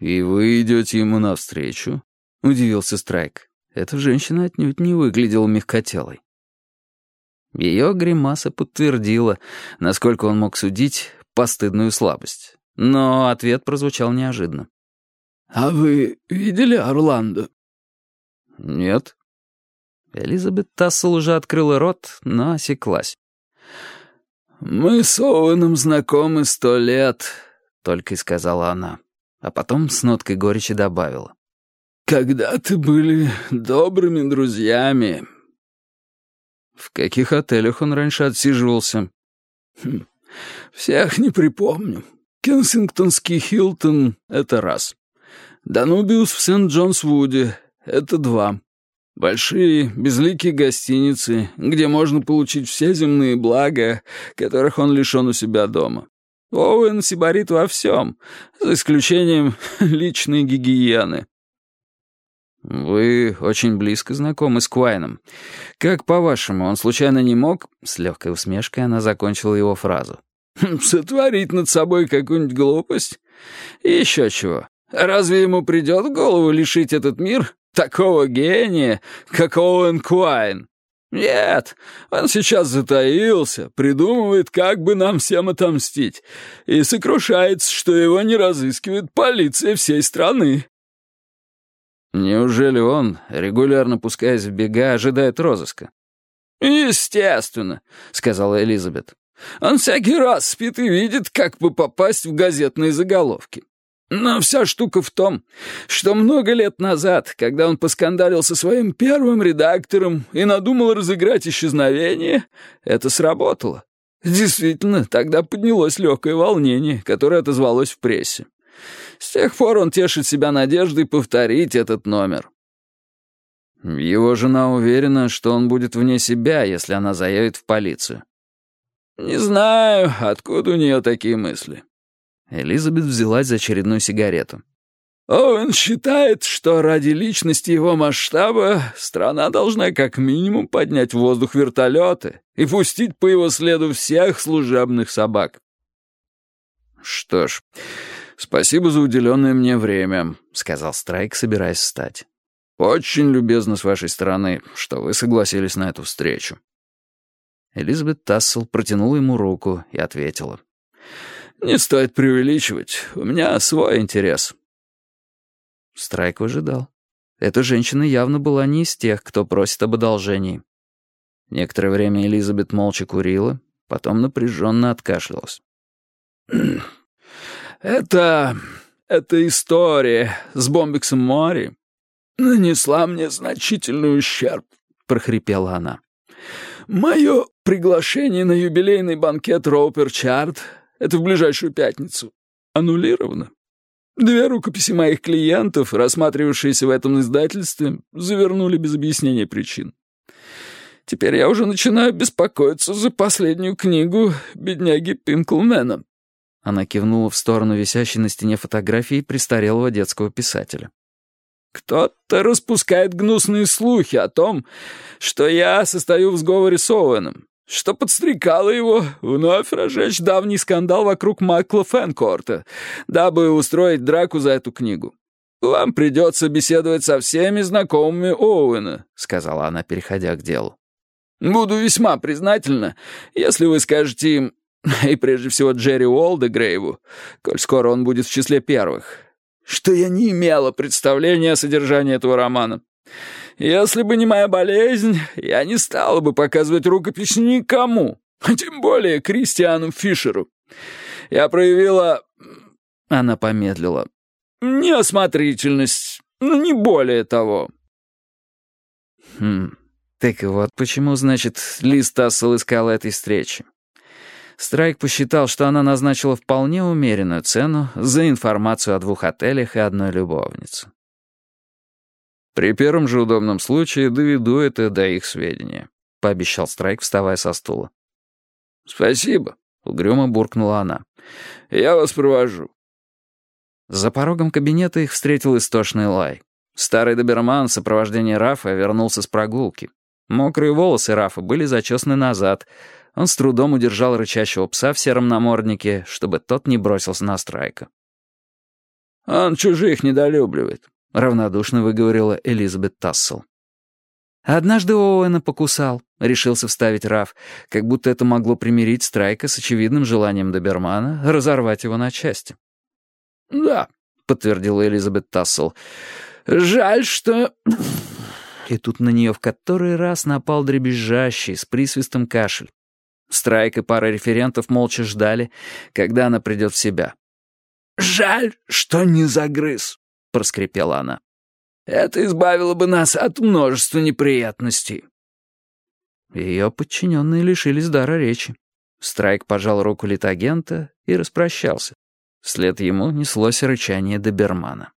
«И вы идете ему навстречу?» — удивился Страйк. Эта женщина отнюдь не выглядела мягкотелой. Ее гримаса подтвердила, насколько он мог судить, постыдную слабость. Но ответ прозвучал неожиданно. «А вы видели Орландо?» «Нет». Элизабет Тассел уже открыла рот, но осеклась. «Мы с Оуэном знакомы сто лет», — только и сказала она. А потом с ноткой горечи добавила. «Когда-то были добрыми друзьями». В каких отелях он раньше отсиживался? Хм, всех не припомню. Кенсингтонский Хилтон — это раз. Данубиус в Сент-Джонс-Вуде — это два. Большие, безликие гостиницы, где можно получить все земные блага, которых он лишен у себя дома. Оуэн сибарит во всем, за исключением личной гигиены. «Вы очень близко знакомы с Куайном. Как, по-вашему, он случайно не мог...» С легкой усмешкой она закончила его фразу. «Сотворить над собой какую-нибудь глупость? И еще чего. Разве ему придет в голову лишить этот мир такого гения, как Оуэн Куайн? Нет, он сейчас затаился, придумывает, как бы нам всем отомстить, и сокрушается, что его не разыскивает полиция всей страны». Неужели он, регулярно пускаясь в бега, ожидает розыска? «Естественно», — сказала Элизабет. «Он всякий раз спит и видит, как бы попасть в газетные заголовки. Но вся штука в том, что много лет назад, когда он поскандалил со своим первым редактором и надумал разыграть исчезновение, это сработало. Действительно, тогда поднялось легкое волнение, которое отозвалось в прессе. С тех пор он тешит себя надеждой повторить этот номер. Его жена уверена, что он будет вне себя, если она заявит в полицию. Не знаю, откуда у нее такие мысли. Элизабет взялась за очередную сигарету. Он считает, что ради личности его масштаба страна должна как минимум поднять в воздух вертолеты и пустить по его следу всех служебных собак. Что ж, «Спасибо за уделенное мне время», — сказал Страйк, собираясь встать. «Очень любезно с вашей стороны, что вы согласились на эту встречу». Элизабет Тассел протянула ему руку и ответила. «Не стоит преувеличивать. У меня свой интерес». Страйк ожидал. Эта женщина явно была не из тех, кто просит об одолжении. Некоторое время Элизабет молча курила, потом напряженно откашлялась. «Это... эта история с Бомбиксом Мори нанесла мне значительный ущерб», — прохрипела она. «Мое приглашение на юбилейный банкет Роупер Чарт — это в ближайшую пятницу. Аннулировано. Две рукописи моих клиентов, рассматривавшиеся в этом издательстве, завернули без объяснения причин. Теперь я уже начинаю беспокоиться за последнюю книгу бедняги Пинклмена. Она кивнула в сторону висящей на стене фотографии престарелого детского писателя. «Кто-то распускает гнусные слухи о том, что я состою в сговоре с Оуэном, что подстрекало его вновь разжечь давний скандал вокруг Майкла Фэнкорта, дабы устроить драку за эту книгу. «Вам придется беседовать со всеми знакомыми Оуэна», — сказала она, переходя к делу. «Буду весьма признательна, если вы скажете им, и прежде всего Джерри Уолдегрейву, коль скоро он будет в числе первых, что я не имела представления о содержании этого романа. Если бы не моя болезнь, я не стала бы показывать рукопись никому, а тем более Кристиану Фишеру. Я проявила... Она помедлила. Неосмотрительность, но не более того. Хм, так вот почему, значит, Лиз Тассел искала этой встречи. Страйк посчитал, что она назначила вполне умеренную цену за информацию о двух отелях и одной любовнице. «При первом же удобном случае доведу это до их сведения», — пообещал Страйк, вставая со стула. «Спасибо», — угрюмо буркнула она. «Я вас провожу». За порогом кабинета их встретил истошный лай. Старый доберман в сопровождении Рафа вернулся с прогулки. Мокрые волосы Рафа были зачесаны назад — он с трудом удержал рычащего пса в сером наморднике, чтобы тот не бросился на Страйка. Он чужих недолюбливает», — равнодушно выговорила Элизабет Тассел. «Однажды Оуэна покусал», — решился вставить Раф, как будто это могло примирить Страйка с очевидным желанием Добермана разорвать его на части. «Да», — подтвердила Элизабет Тассел. «Жаль, что...» И тут на нее в который раз напал дребезжащий, с присвистом кашель. Страйк и пара референтов молча ждали, когда она придет в себя. «Жаль, что не загрыз», — проскрипела она. «Это избавило бы нас от множества неприятностей». Ее подчиненные лишились дара речи. Страйк пожал руку литагента и распрощался. Вслед ему неслось рычание добермана.